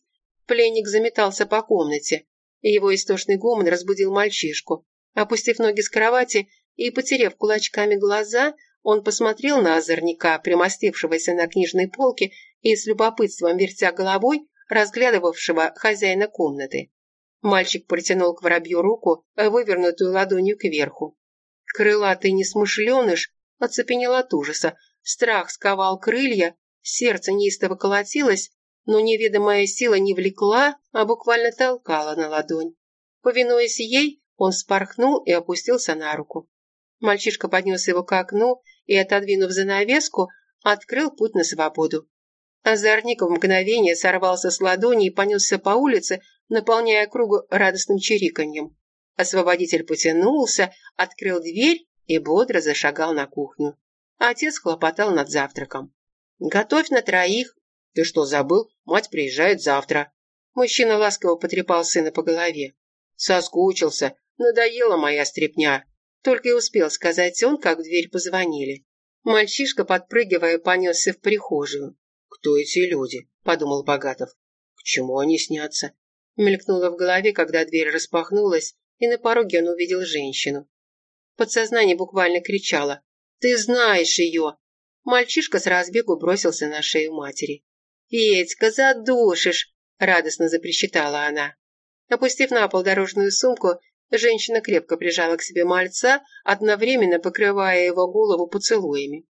Speaker 2: пленник заметался по комнате. Его истошный гомон разбудил мальчишку. Опустив ноги с кровати и потерев кулачками глаза, он посмотрел на озорника, примостившегося на книжной полке и с любопытством вертя головой, разглядывавшего хозяина комнаты. Мальчик протянул к воробью руку, вывернутую ладонью кверху. Крылатый несмышленыш оцепенел от ужаса. Страх сковал крылья, сердце неистово колотилось, но неведомая сила не влекла, а буквально толкала на ладонь. Повинуясь ей, он спорхнул и опустился на руку. Мальчишка поднес его к окну и, отодвинув занавеску, открыл путь на свободу. Озорник в мгновение сорвался с ладони и понесся по улице, наполняя круг радостным чириканьем. Освободитель потянулся, открыл дверь и бодро зашагал на кухню. Отец хлопотал над завтраком. «Готовь на троих». «Ты что, забыл? Мать приезжает завтра». Мужчина ласково потрепал сына по голове. «Соскучился. Надоела моя стряпня».
Speaker 1: Только и успел сказать он, как в дверь позвонили. Мальчишка, подпрыгивая, понесся в прихожую.
Speaker 2: «Кто эти люди?» – подумал Богатов. «К чему они снятся?»
Speaker 1: Мелькнуло в голове, когда дверь распахнулась, и на пороге он увидел женщину. Подсознание буквально кричало «Ты знаешь ее!» Мальчишка с разбегу бросился на шею матери. «Петька, задушишь!» – радостно запричитала она. Опустив на пол дорожную сумку, женщина крепко прижала к себе мальца, одновременно покрывая его голову поцелуями.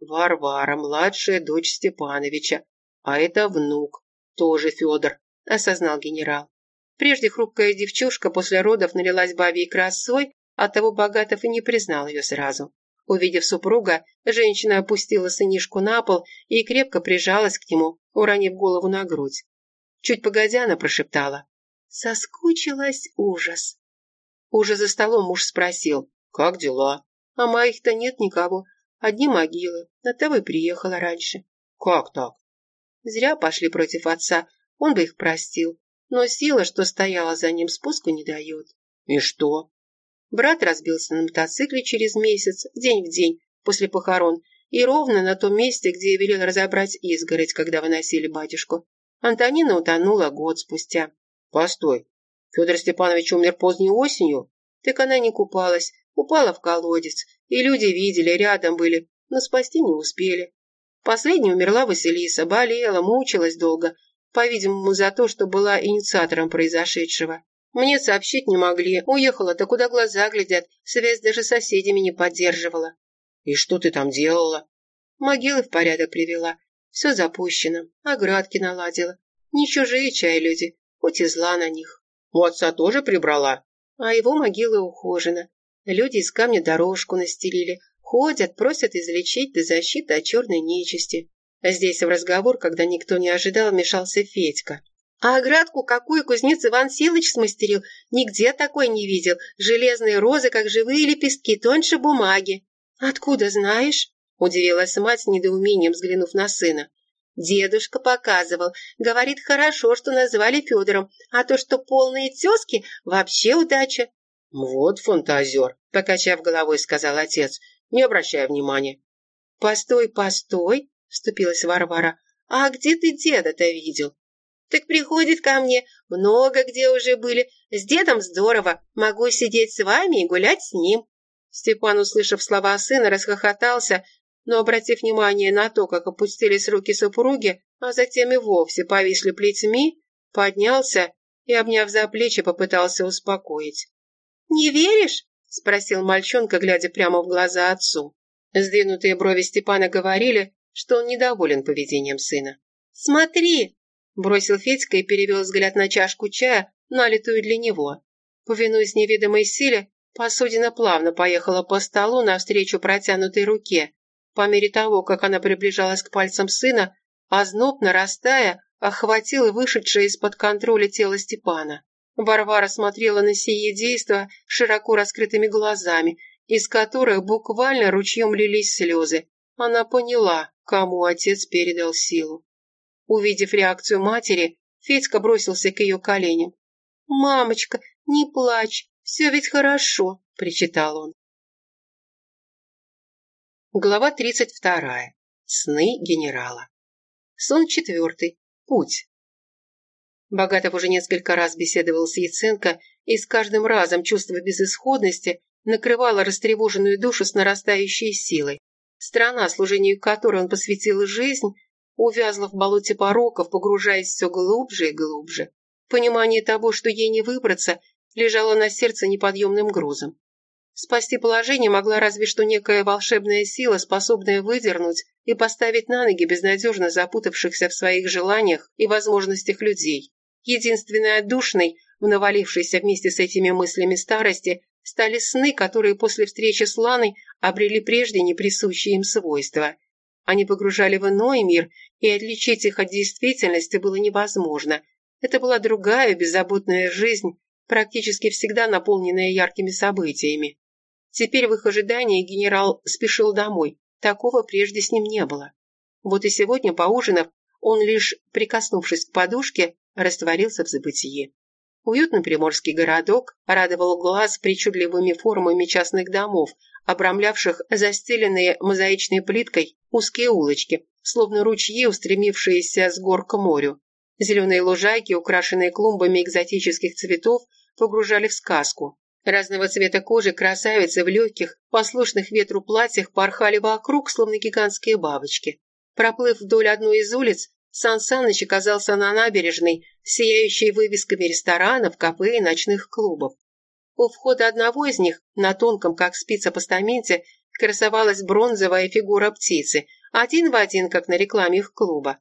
Speaker 2: «Варвара, младшая дочь Степановича, а это внук, тоже Федор», – осознал генерал.
Speaker 1: Прежде хрупкая девчушка после родов налилась бабьей красой, оттого Богатов и не признал ее сразу. Увидев супруга, женщина опустила сынишку на пол и крепко прижалась к нему, уронив голову на грудь. Чуть погодя, она прошептала. Соскучилась ужас. Уже за столом муж спросил.
Speaker 2: «Как дела?»
Speaker 1: «А моих-то нет никого. Одни могилы. Оттого и приехала раньше».
Speaker 2: «Как так?»
Speaker 1: Зря пошли против отца. Он бы их простил. Но сила, что стояла за ним, спуску не дает.
Speaker 2: «И что?»
Speaker 1: Брат разбился на мотоцикле через месяц, день в день, после похорон, и ровно на том месте, где велел разобрать изгородь, когда выносили батюшку. Антонина утонула год спустя.
Speaker 2: Постой, Федор Степанович умер поздней осенью?
Speaker 1: Так она не купалась, упала в колодец, и люди видели, рядом были, но спасти не успели. Последней умерла Василиса, болела, мучилась долго, по-видимому, за то, что была инициатором произошедшего. Мне сообщить не могли. Уехала-то куда глаза глядят. Связь даже с соседями не поддерживала.
Speaker 2: И что ты там делала?
Speaker 1: Могилы в порядок привела. Все запущено. Оградки наладила. Не чужие чай люди, хоть и зла на них.
Speaker 2: У отца тоже прибрала?
Speaker 1: А его могила ухожена. Люди из камня дорожку настелили. Ходят, просят излечить до защиты от черной нечисти. Здесь в разговор, когда никто не ожидал, вмешался Федька. А оградку какую кузнец Иван Силыч смастерил, нигде такой не видел. Железные розы, как живые лепестки, тоньше бумаги. Откуда знаешь? Удивилась мать недоумением, взглянув на сына. Дедушка показывал. Говорит, хорошо, что назвали Федором, а то, что полные тезки, вообще удача.
Speaker 2: Вот фантазер, покачав головой, сказал отец, не обращая внимания.
Speaker 1: Постой, постой, вступилась Варвара. А где ты деда-то видел? Так приходит ко мне, много где уже были. С дедом здорово, могу сидеть с вами и гулять с ним». Степан, услышав слова сына, расхохотался, но, обратив внимание на то, как опустились руки супруги, а затем и вовсе повисли плетьми, поднялся и, обняв за плечи, попытался успокоить. «Не веришь?» – спросил мальчонка, глядя прямо в глаза отцу. Сдвинутые брови Степана говорили, что он недоволен поведением сына. «Смотри!» Бросил Федька и перевел взгляд на чашку чая, налитую для него. Повинуясь невидимой силе, посудина плавно поехала по столу навстречу протянутой руке. По мере того, как она приближалась к пальцам сына, озноб, нарастая, охватил вышедшее из-под контроля тело Степана. Варвара смотрела на сие действо широко раскрытыми глазами, из которых буквально ручьем лились слезы. Она поняла, кому отец передал силу. Увидев реакцию матери, Федька бросился к ее коленям. «Мамочка, не плачь, все ведь хорошо», – причитал он. Глава тридцать вторая. Сны генерала. Сон четвертый. Путь. Богатов уже несколько раз беседовал с Яценко, и с каждым разом чувство безысходности накрывало растревоженную душу с нарастающей силой. Страна, служению которой он посвятил жизнь, увязла в болоте пороков, погружаясь все глубже и глубже. Понимание того, что ей не выбраться, лежало на сердце неподъемным грузом. Спасти положение могла разве что некая волшебная сила, способная выдернуть и поставить на ноги безнадежно запутавшихся в своих желаниях и возможностях людей. Единственной отдушной, в навалившейся вместе с этими мыслями старости, стали сны, которые после встречи с Ланой обрели прежде неприсущие им свойства. Они погружали в иной мир, и отличить их от действительности было невозможно. Это была другая беззаботная жизнь, практически всегда наполненная яркими событиями. Теперь в их ожидании генерал спешил домой. Такого прежде с ним не было. Вот и сегодня, поужинав, он лишь, прикоснувшись к подушке, растворился в забытии. Уютный приморский городок радовал глаз причудливыми формами частных домов, обрамлявших застеленные мозаичной плиткой узкие улочки, словно ручьи, устремившиеся с гор к морю. Зеленые лужайки, украшенные клумбами экзотических цветов, погружали в сказку. Разного цвета кожи красавицы в легких, послушных ветру платьях порхали вокруг, словно гигантские бабочки. Проплыв вдоль одной из улиц, Сан Саныч оказался на набережной, сияющей вывесками ресторанов, кафе и ночных клубов. У входа одного из них, на тонком, как спица постаменте, красовалась бронзовая фигура птицы, один в один, как на рекламе их клуба.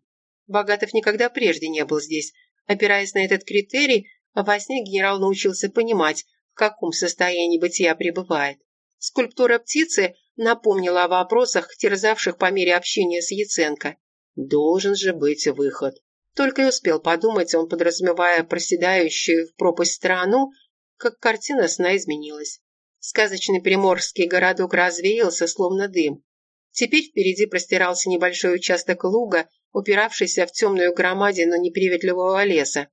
Speaker 1: Богатов никогда прежде не был здесь. Опираясь на этот критерий, во сне генерал научился понимать, в каком состоянии бытия пребывает. Скульптура птицы напомнила о вопросах, терзавших по мере общения с Яценко. Должен же быть выход. Только и успел подумать он, подразумевая проседающую в пропасть страну, как картина сна изменилась. Сказочный приморский городок развеялся, словно дым. Теперь впереди простирался небольшой участок луга, упиравшийся в темную громадину неприветливого леса.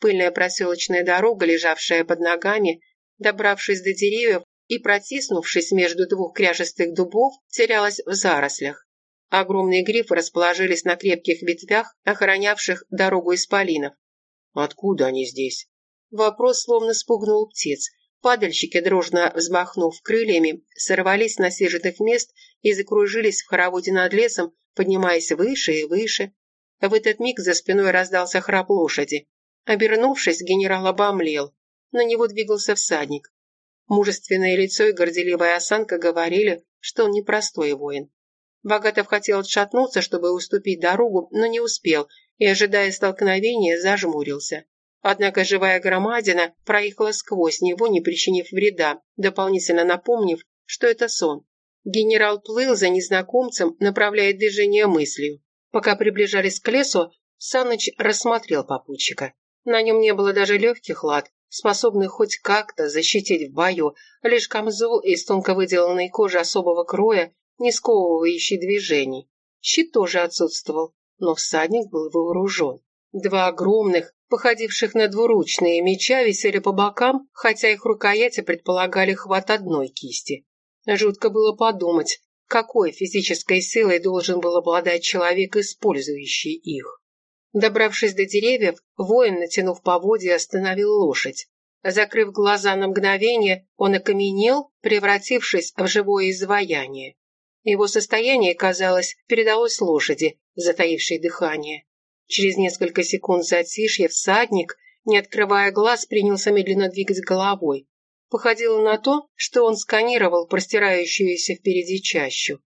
Speaker 1: Пыльная проселочная дорога, лежавшая под ногами, добравшись до деревьев и протиснувшись между двух кряжестых дубов, терялась в зарослях. Огромные грифы расположились на крепких ветвях, охранявших дорогу исполинов. «Откуда они здесь?» Вопрос словно спугнул птиц. Падальщики, дружно взмахнув крыльями, сорвались с насиженных мест и закружились в хороводе над лесом, поднимаясь выше и выше. В этот миг за спиной раздался храп лошади. Обернувшись, генерал обомлел. На него двигался всадник. Мужественное лицо и горделивая осанка говорили, что он непростой воин. Богатов хотел отшатнуться, чтобы уступить дорогу, но не успел и, ожидая столкновения, зажмурился. Однако живая громадина проехала сквозь него, не причинив вреда, дополнительно напомнив, что это сон. Генерал плыл за незнакомцем, направляя движение мыслью. Пока приближались к лесу, Саныч рассмотрел попутчика. На нем не было даже легких лад, способных хоть как-то защитить в бою, лишь камзол из тонко выделанной кожи особого кроя не сковывающий движений. Щит тоже отсутствовал, но всадник был вооружен. Два огромных, походивших на двуручные меча, висели по бокам, хотя их рукояти предполагали хват одной кисти. Жутко было подумать, какой физической силой должен был обладать человек, использующий их. Добравшись до деревьев, воин, натянув поводья, остановил лошадь. Закрыв глаза на мгновение, он окаменел, превратившись в живое изваяние. Его состояние, казалось, передалось лошади, затаившей дыхание. Через несколько секунд затишья всадник, не открывая глаз, принялся медленно двигать головой. Походило на то, что он сканировал простирающуюся впереди чащу.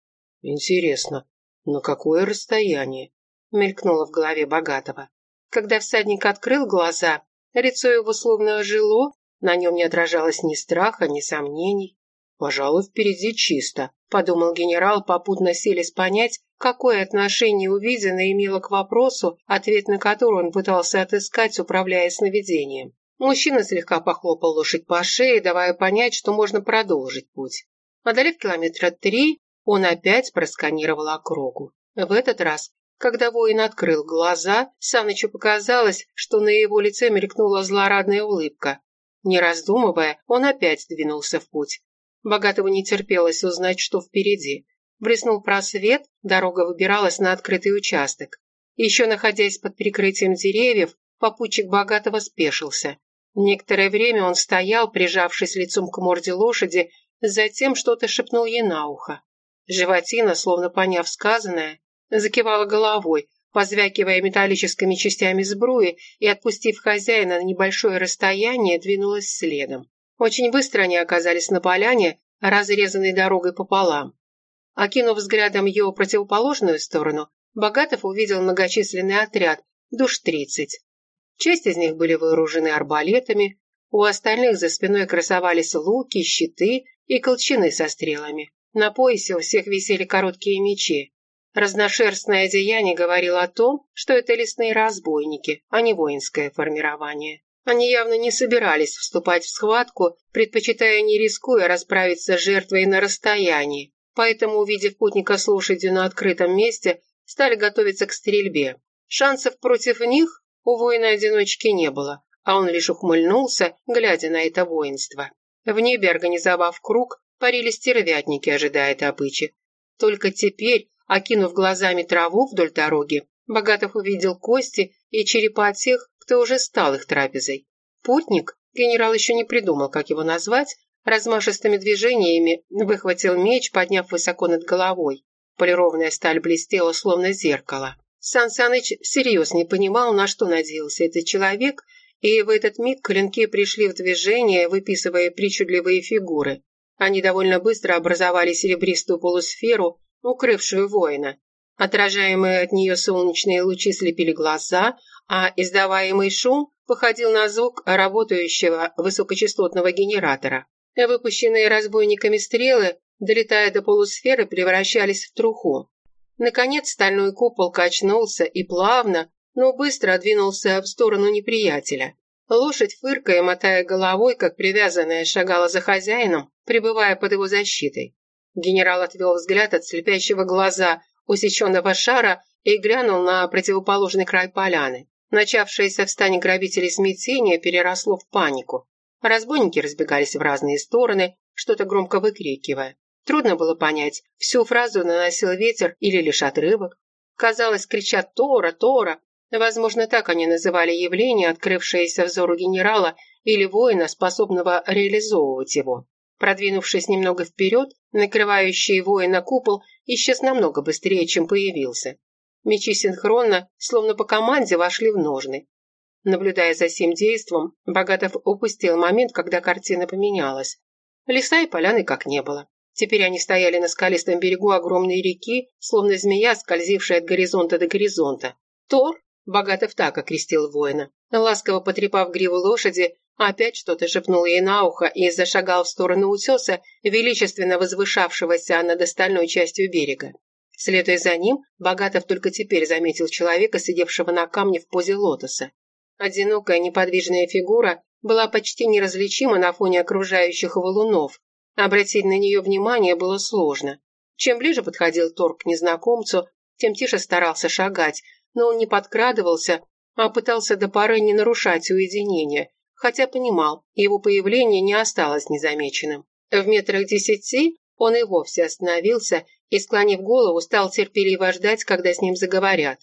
Speaker 1: «Интересно, на какое расстояние?» Мелькнуло в голове Богатого. Когда всадник открыл глаза, лицо его словно ожило, на нем не отражалось ни страха, ни сомнений. «Пожалуй, впереди чисто», – подумал генерал, попутно селись понять, какое отношение увиденное имело к вопросу, ответ на который он пытался отыскать, управляя сновидением. Мужчина слегка похлопал лошадь по шее, давая понять, что можно продолжить путь. Одолев километра три, он опять просканировал округу. В этот раз, когда воин открыл глаза, Санычу показалось, что на его лице мелькнула злорадная улыбка. Не раздумывая, он опять двинулся в путь. Богатого не терпелось узнать, что впереди. Блеснул просвет, дорога выбиралась на открытый участок. Еще находясь под прикрытием деревьев, попутчик Богатого спешился. Некоторое время он стоял, прижавшись лицом к морде лошади, затем что-то шепнул ей на ухо. Животина, словно поняв сказанное, закивала головой, позвякивая металлическими частями сбруи и, отпустив хозяина на небольшое расстояние, двинулась следом. Очень быстро они оказались на поляне, разрезанной дорогой пополам. Окинув взглядом ее противоположную сторону, Богатов увидел многочисленный отряд, душ тридцать. Часть из них были вооружены арбалетами, у остальных за спиной красовались луки, щиты и колчаны со стрелами. На поясе у всех висели короткие мечи. Разношерстное одеяние говорило о том, что это лесные разбойники, а не воинское формирование. Они явно не собирались вступать в схватку, предпочитая не рискуя расправиться с жертвой на расстоянии, поэтому, увидев путника с лошадью на открытом месте, стали готовиться к стрельбе. Шансов против них у воина-одиночки не было. а он лишь ухмыльнулся, глядя на это воинство. В небе, организовав круг, парили стервятники, ожидая добычи. Только теперь, окинув глазами траву вдоль дороги, Богатов увидел кости и черепа тех, кто уже стал их трапезой. Путник, генерал еще не придумал, как его назвать, размашистыми движениями выхватил меч, подняв высоко над головой. Полированная сталь блестела, словно зеркало. Сан Саныч всерьез не понимал, на что надеялся этот человек, и в этот миг клинки пришли в движение, выписывая причудливые фигуры. Они довольно быстро образовали серебристую полусферу, укрывшую воина. Отражаемые от нее солнечные лучи слепили глаза, а издаваемый шум походил на звук работающего высокочастотного генератора. Выпущенные разбойниками стрелы, долетая до полусферы, превращались в труху. Наконец стальной купол качнулся и плавно, но быстро двинулся в сторону неприятеля. Лошадь, фыркая, мотая головой, как привязанная, шагала за хозяином, пребывая под его защитой. Генерал отвел взгляд от слепящего глаза усеченного шара и глянул на противоположный край поляны. Начавшееся в стане грабителей смятение переросло в панику. Разбойники разбегались в разные стороны, что-то громко выкрикивая. Трудно было понять, всю фразу наносил ветер или лишь отрывок. Казалось, кричат «Тора! Тора!». Возможно, так они называли явление, открывшееся взору генерала или воина, способного реализовывать его. Продвинувшись немного вперед, накрывающий воина купол исчез намного быстрее, чем появился. Мечи синхронно, словно по команде, вошли в ножны. Наблюдая за всем действом, Богатов упустил момент, когда картина поменялась. Леса и поляны как не было. Теперь они стояли на скалистом берегу огромной реки, словно змея, скользившая от горизонта до горизонта. Тор, Богатов так окрестил воина, ласково потрепав гриву лошади, Опять что-то шепнул ей на ухо и зашагал в сторону утеса, величественно возвышавшегося над остальной частью берега. Следуя за ним, Богатов только теперь заметил человека, сидевшего на камне в позе лотоса. Одинокая неподвижная фигура была почти неразличима на фоне окружающих валунов. Обратить на нее внимание было сложно. Чем ближе подходил Тор к незнакомцу, тем тише старался шагать, но он не подкрадывался, а пытался до поры не нарушать уединение, хотя понимал, его появление не осталось незамеченным. В метрах десяти он и вовсе остановился и, склонив голову, стал терпеливо ждать, когда с ним заговорят.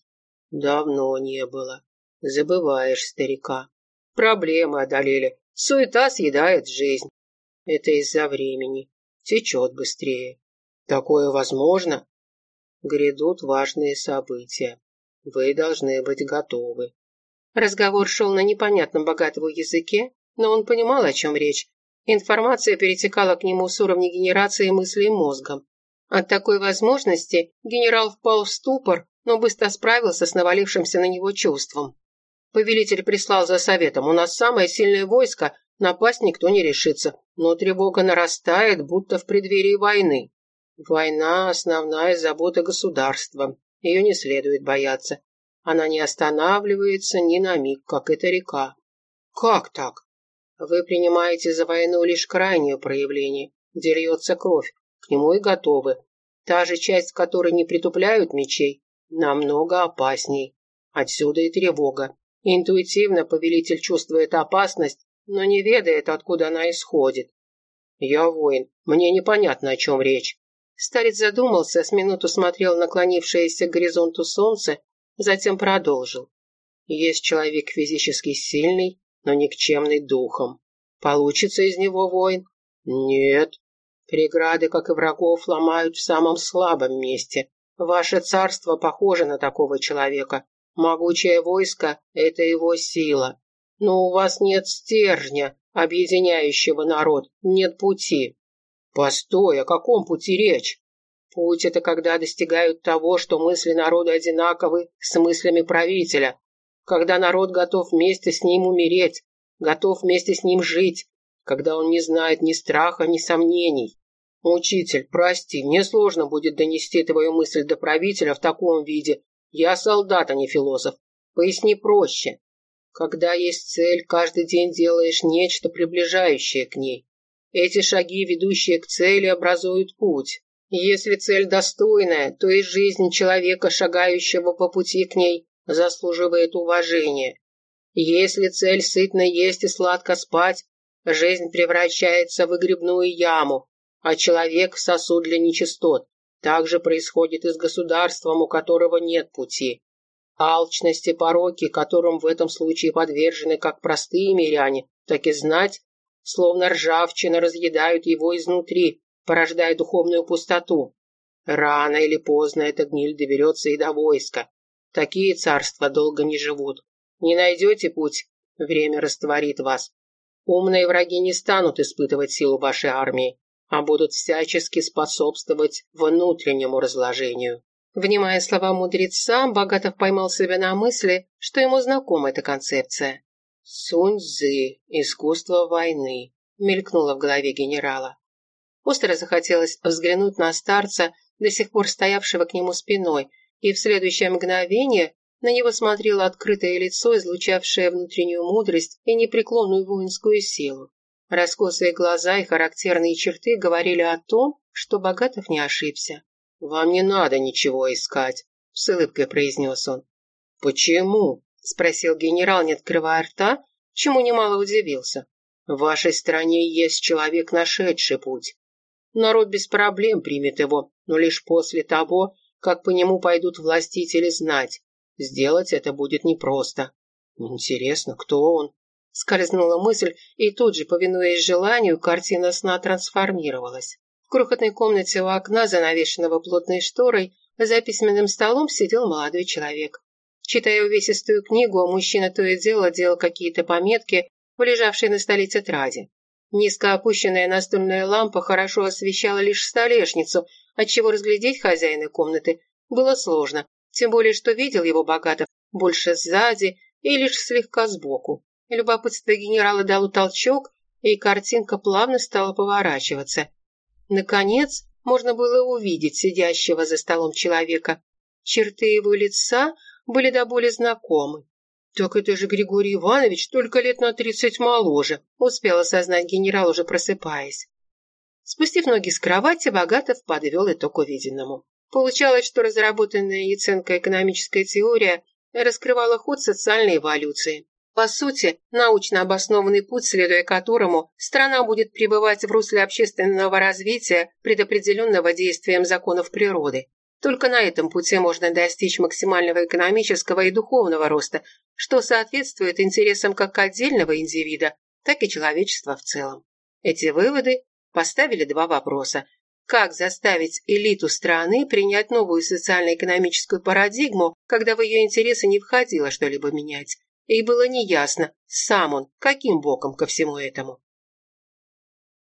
Speaker 2: «Давно не было. Забываешь старика. Проблемы одолели. Суета съедает жизнь. Это из-за времени. Течет быстрее. Такое возможно? Грядут важные события. Вы должны быть готовы.
Speaker 1: Разговор шел на непонятном богатого языке, но он понимал, о чем речь. Информация перетекала к нему с уровня генерации мыслей мозгом. От такой возможности генерал впал в ступор, но быстро справился с навалившимся на него чувством. Повелитель прислал за советом. У нас самое сильное войско, напасть никто не решится, но тревога нарастает, будто в преддверии войны. Война – основная забота государства. Ее не следует бояться. Она не останавливается ни на миг, как эта река. Как так? Вы принимаете за войну лишь крайнее проявление, где льется кровь, к нему и готовы. Та же часть, в которой не притупляют мечей, намного опасней. Отсюда и тревога. Интуитивно повелитель чувствует опасность, но не ведает, откуда она исходит. Я воин, мне непонятно, о чем речь. Старец задумался, с минуту смотрел наклонившееся к горизонту солнце Затем продолжил. Есть человек физически сильный, но никчемный духом. Получится из него воин? Нет. Преграды, как и врагов, ломают в самом слабом месте. Ваше царство похоже на такого человека. Могучее войско – это его сила. Но у вас нет стержня, объединяющего народ, нет пути. Постой, о каком пути речь? Путь – это когда достигают того, что мысли народа одинаковы с мыслями правителя, когда народ готов вместе с ним умереть, готов вместе с ним жить, когда он не знает ни страха, ни сомнений. Учитель, прости, мне сложно будет донести твою мысль до правителя в таком виде. Я солдат, а не философ. Поясни проще. Когда есть цель, каждый день делаешь нечто, приближающее к ней. Эти шаги, ведущие к цели, образуют путь. Если цель достойная, то и жизнь человека, шагающего по пути к ней, заслуживает уважения.
Speaker 2: Если цель сытно есть и сладко спать, жизнь превращается в выгребную яму, а человек в сосуд для нечистот. Так же происходит и с государством, у которого нет пути. Алчность и пороки, которым в этом случае подвержены как простые миряне, так и знать, словно ржавчина разъедают его изнутри, порождая духовную пустоту. Рано или поздно эта гниль доберется и до войска. Такие царства долго не живут. Не найдете путь, время растворит вас. Умные враги не станут испытывать силу вашей армии, а будут всячески способствовать внутреннему разложению.
Speaker 1: Внимая слова мудреца, Богатов поймал себя на мысли, что ему знакома эта концепция.
Speaker 2: «Сунь-цзы. Искусство войны», — мелькнуло в голове генерала.
Speaker 1: Остро захотелось взглянуть на старца, до сих пор стоявшего к нему спиной, и в следующее мгновение на него смотрело открытое лицо, излучавшее внутреннюю мудрость и непреклонную воинскую силу. Раскосые глаза и характерные черты говорили о том, что Богатов не ошибся.
Speaker 2: «Вам не надо ничего искать», — с улыбкой произнес он.
Speaker 1: «Почему?» — спросил генерал, не открывая рта, чему немало удивился.
Speaker 2: «В вашей стране есть человек, нашедший путь. Народ без проблем примет его, но лишь после того, как по нему пойдут властители знать. Сделать это будет непросто. Интересно, кто он?»
Speaker 1: Скользнула мысль, и тут же, повинуясь желанию, картина сна трансформировалась. В крохотной комнате у окна, занавешенного плотной шторой, за письменным столом сидел молодой человек. Читая увесистую книгу, мужчина то и дело делал какие-то пометки в на столе тетради. Низко опущенная настольная лампа хорошо освещала лишь столешницу, отчего разглядеть хозяина комнаты было сложно, тем более что видел его Богатов больше сзади и лишь слегка сбоку. Любопытство генерала дало толчок, и картинка плавно стала поворачиваться. Наконец, можно было увидеть сидящего за столом человека. Черты его лица были до боли знакомы. «Так это же Григорий Иванович, только лет на тридцать моложе», успел осознать генерал, уже просыпаясь. Спустив ноги с кровати, Богатов подвел итог увиденному. Получалось, что разработанная Яценко экономическая теория раскрывала ход социальной эволюции. По сути, научно обоснованный путь, следуя которому страна будет пребывать в русле общественного развития, предопределенного действием законов природы. Только на этом пути можно достичь максимального экономического и духовного роста, что соответствует интересам как отдельного индивида, так и человечества в целом. Эти выводы поставили два вопроса. Как заставить элиту страны принять новую социально-экономическую парадигму, когда в ее интересы не входило что-либо менять? и было неясно, сам он каким боком ко всему этому.